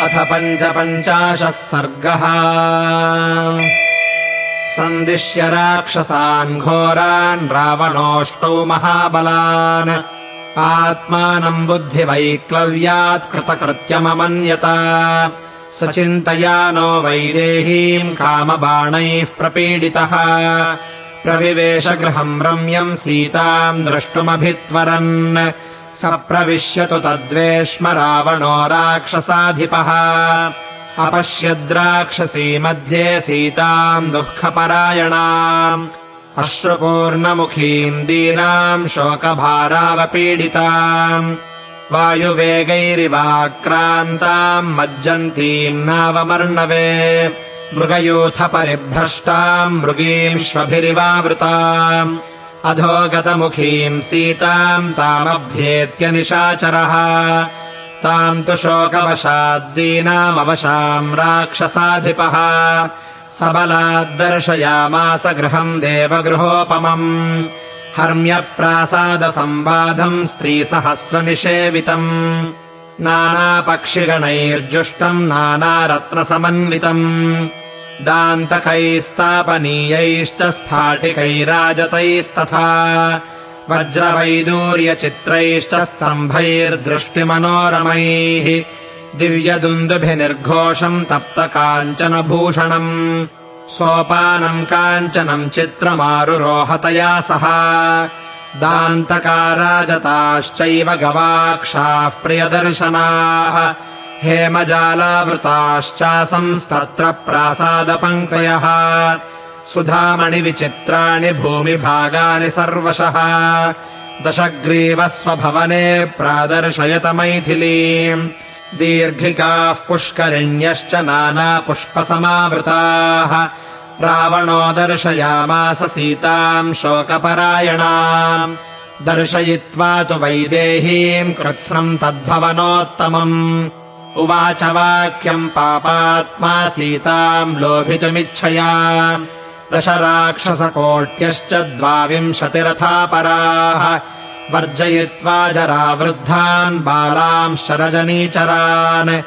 अथ पञ्चपञ्चाशः सर्गः। सन्दिश्य राक्षसान् घोरान् रावणोऽष्टौ महाबलान्। आत्मानम् बुद्धिवैक्लव्यात् कृतकृत्यममन्यत। स चिन्तयानो वैदेहीम् कामबाणैः प्रपीडितः। प्रविवेशगृहम् रम्यम् सीताम् द्रष्टुमभित्वरन् स प्रविश्यतु तद्वेश्म रावणो राक्षसाधिपः। अपश्यद्राक्षसी मध्ये सीताम् दुःखपरायणाम्। अश्रुपूर्णमुखीम् दीनाम् शोकभारावपीडिताम्। वायुवेगैरिवाक्रान्ताम् मज्जन्तीम् नावमर्णवे। मृगयूथपरिभ्रष्टाम् मृगींश्वभिरिवावृताम् अधोगतमुखीम् सीताम् तामभ्येत्य निशाचरः। ताम् तु शोकवशाद्दीनामवशाम् राक्षसाधिपः। सबलाद्दर्शयामास गृहम् देवगृहोपमम्। हर्म्यप्रासादसम्बाधम् स्त्रीसहस्रनिषेवितम्। नानापक्षिगणैर्जुष्टम् नानारत्नसमन्वितम् दान्तकैस्तापनीयैश्च स्फाटिकैराजतैस्तथा वज्रवैदूर्यचित्रैश्च स्तम्भैर्दृष्टिमनोरमैः दिव्यदुन्दुभिनिर्घोषम् तप्तकाञ्चनभूषणम् सोपानम् काञ्चनम् चित्रमारुरोहतया सह दान्तकाराजताश्चैव गवाक्षाः प्रियदर्शनाः हेमजालावृताश्चासंस्तत्र प्रासादपङ्क्तयः सुधामणिविचित्राणि भूमिभागानि सर्वशः। दशग्रीवस्वभवने प्रादर्शयत मैथिलीम् दीर्घिकाः पुष्करिण्यश्च नानापुष्पसमावृताः। रावणो दर्शयामास सीताम् शोकपरायणाम्। दर्शयित्वा तु वैदेहीम् कृत्स्नम् तद्भवनोत्तमम् उवाच वाक्यम् पापात्मा सीताम् लोभितुमिच्छया। दशराक्षसकोट्यश्च द्वाविंशतिरथापराः। वर्जयित्वा जरावृद्धान् बालांश्च रजनीचरान्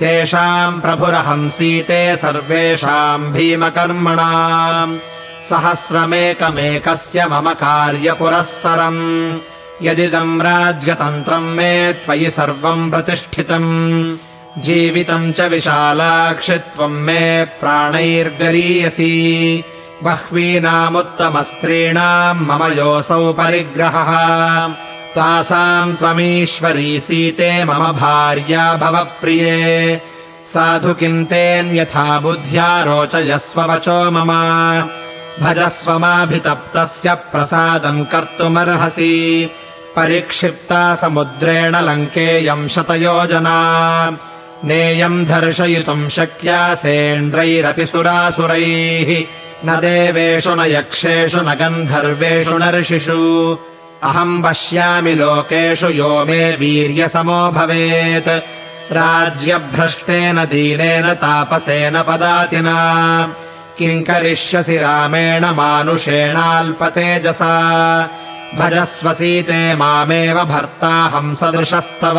तेषाम् प्रभुरहम् सीते सर्वेषाम् भीमकर्मणाम्। सहस्रमेकमेकस्य मम कार्यपुरःसरम्। यदिदम् राज्यतन्त्रम् मे त्वयि सर्वम् प्रतिष्ठितम् जीवितम् च विशालाक्षि त्वम् मे प्राणैर्गरीयसी। बह्वीनामुत्तमस्त्रीणाम् मम योऽसौ परिग्रहः। तासाम् त्वमीश्वरी सीते मम भार्या भव प्रिये साधु किम् तेऽन्यथा बुद्ध्या रोचयस्व वचो मम। भजस्व माभितप्तस्य प्रसादम् कर्तुमर्हसि। परिक्षिप्ता समुद्रेण लङ्केयम् शतयोजना नेयम् दर्शयितुम् शक्या सेन्द्रैरपि सुरासुरैः। न देवेषु न यक्षेषु न गन्धर्वेषु न ऋषिषु। अहम् पश्यामि लोकेषु यो मे वीर्यसमो भवेत्। राज्यभ्रष्टेन दीनेन तापसेन पदातिना। किम् करिष्यसि रामेण मानुषेणाल्पतेजसा। भजस्व सीते मामेव भर्ताहम् सदृशस्तव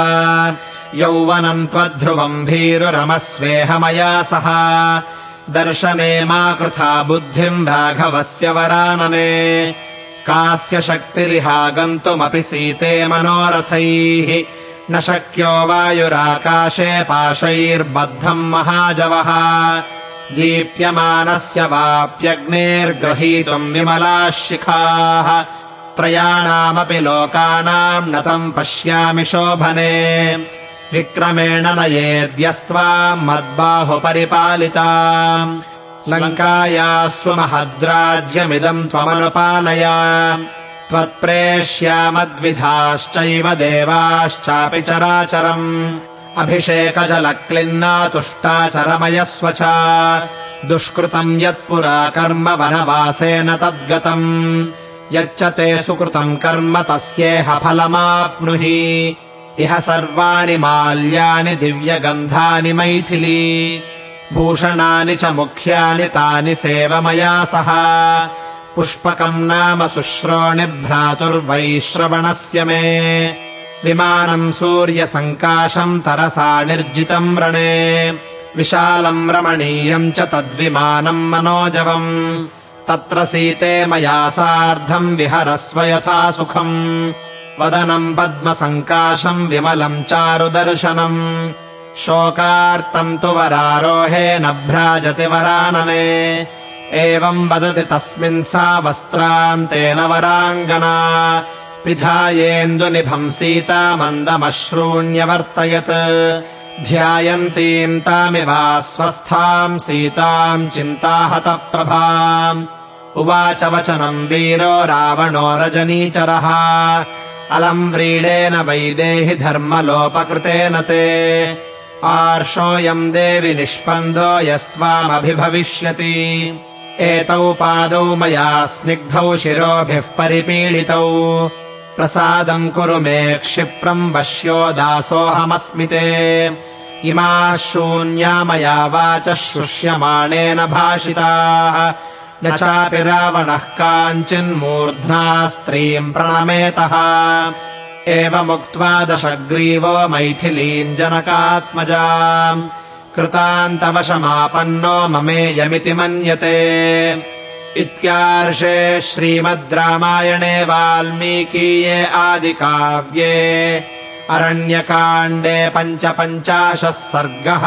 यौवनम् त्वध्रुवम् भीरुरमस्वेह मया सह। दर्शने मा कृथा बुद्धिम् राघवस्य वरानने। कास्य शक्तिरिहागन्तुमपि सीते मनोरथैः। न शक्यो वायुराकाशे पाशैर्बद्धम् महाजवः। दीप्यमानस्य वाप्यग्नेर्गृहीतुम् विमलाः शिखाः त्रयाणामपि लोकानाम् न तम् पश्यामि शोभने विक्रमेण नयेद्यस्त्वाम् मद्बाहुपरिपालिता लङ्कायाः सुमहद्राज्यमिदम् त्वमनुपालय। त्वत्प्रेष्यामद्विधाश्चैव देवाश्चापि चराचरम्। अभिषेकजलक्लिन्नातुष्टाचरमयस्व च। दुष्कृतम् यत्पुरा कर्म वनवासेन तद्गतम्। यच्च ते सुकृतम् कर्म तस्येह फलमाप्नुहि इह सर्वाणि माल्यानि दिव्यगन्धानि मैथिली। भूषणानि च मुख्यानि तानि सेव मया सह। पुष्पकम् नाम शुश्रोणि भ्रातुर्वैश्रवणस्य मे। विमानम् सूर्यसङ्काशम् तरसा निर्जितम् रणे। विशालम् रमणीयम् च तद्विमानम् मनोजवम्। तत्र सीते मया सार्धम् विहरस्व यथा सुखम् वदनम् पद्मसङ्काशम् विमलम् चारुदर्शनम् शोकार्तम् तु वरारोहे न भ्राजति वरानने। एवम् वदति तस्मिन् सा वस्त्रान्तेन वराङ्गना। पिधायेन्दुनिभम् सीता मन्दमश्रूण्यवर्तयत् ध्यायन्तीम् तामिवा स्वस्थाम् सीताम् चिन्ताहतप्रभाम्। उवाच वचनम् वीरो रावणो रजनीचरः अलम् व्रीडेन वैदेहि धर्मलोपकृतेन ते। आर्षोऽयम् देवि निष्पन्दो यस्त्वामभिभविष्यति। एतौ पादौ मया स्निग्धौ शिरोभिः परिपीडितौ। प्रसादम् कुरु मे क्षिप्रम् वश्यो दासोऽहमस्मि ते। इमाः शून्या मया वाचः शुष्यमाणेन भाषिताः न चापि रावणः काञ्चिन्मूर्ध्ना स्त्रीम् प्रणमेतः। एवमुक्त्वा दशग्रीवो मैथिलीम् जनकात्मजा कृतान्तवशमापन्नो ममेयमिति मन्यते। इत्यार्षे श्रीमद् रामायणे वाल्मीकीये आदिकाव्ये अरण्यकाण्डे पञ्चपञ्चाशः सर्गः